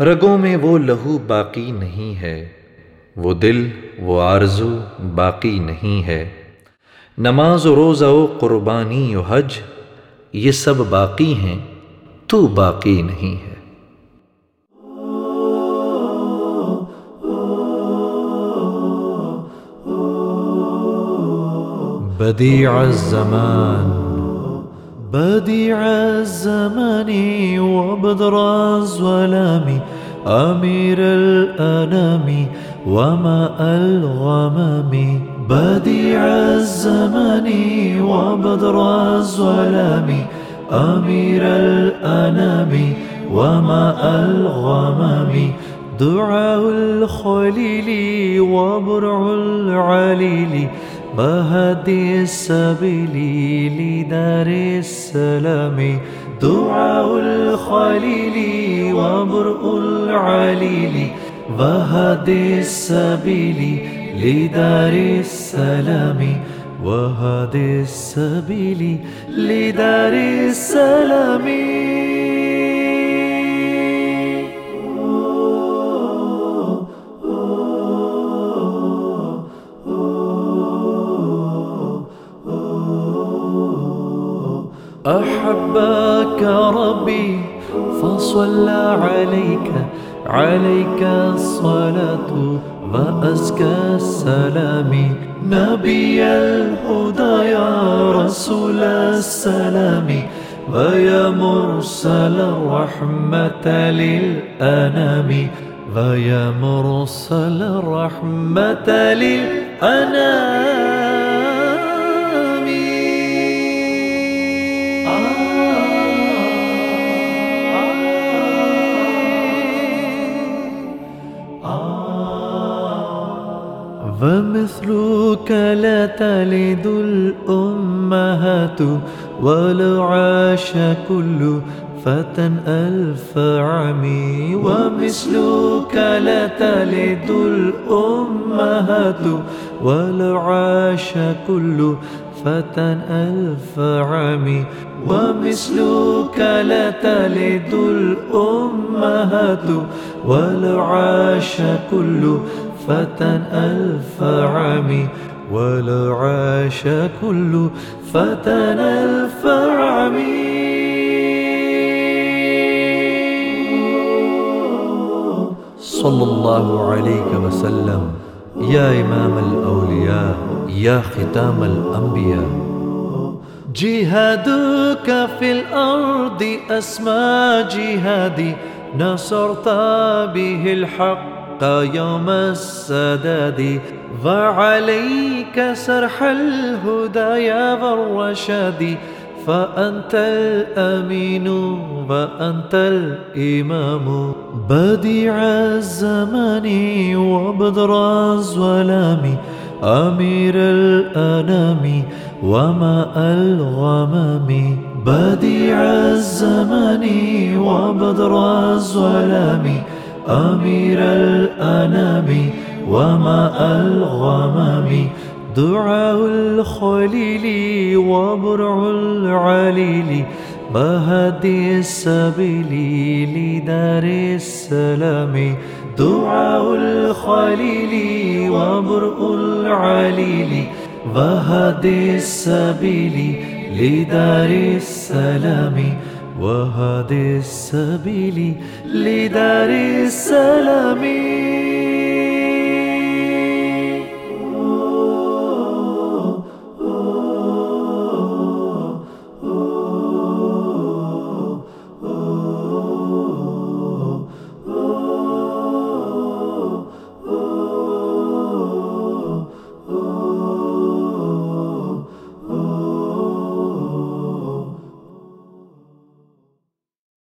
رگوں میں وہ لہو باقی نہیں ہے۔ وہ دل، وہ آرزو باقی نہیں ہے۔ نماز و روزہ و قربانی و حج، یہ سب باقی ہیں، تو باقی نہیں ہے۔ بدیع الزمان۔ بديع الزمان وبدر الظلام أمير الأنام وماء الغمام بديع الزمان وبدر الظلام أمير الأنام وماء الغمام دعاء الخليل وبرع العليل بهدي السبيل لدار السلام دعاء الخليل وبرء العليل بهدي السبيل لدار السلام وهدي السبيل لدار السلام أحبك ربي، فصلى عليك عليك الصلاة وأزكى السلام. نبي الهدى يا رسول السلام، ويا مرسل الرحمة للأنام. ويا مرسل الرحمة للأنام. ومثلك لا تلد الأمهات، ولو عاش كل فتى ألف عام. ومثلك لا تلد الأمهات، ولو عاش كل فتى ألف عام. ومثلك لا تلد الأمهات، ولو عاش كل فتى ألف عام ولو عاش كل فتى ألف عام. صلى الله عليك وسلم. يا إمام الأولياء، يا ختام الأنبياء. جهادك في الأرض أسمى جهادي نصرت به الحق. يوم السداد وعليك سرح الهدى يا ذا الرشاد فأنت الأمين وأنت الإمام بديع الزمان وبدر الظلام أمير الأنام وماء الغمام بديع الزمان وبدر الظلام أمير الأنام وماء الغمام دعاء الخليل وبرع العليل بهدي السبيل لدار السلام دعاء الخليل وبرء العليل بهدي السبيل لدار السلام وهدي السبيل لدار السلام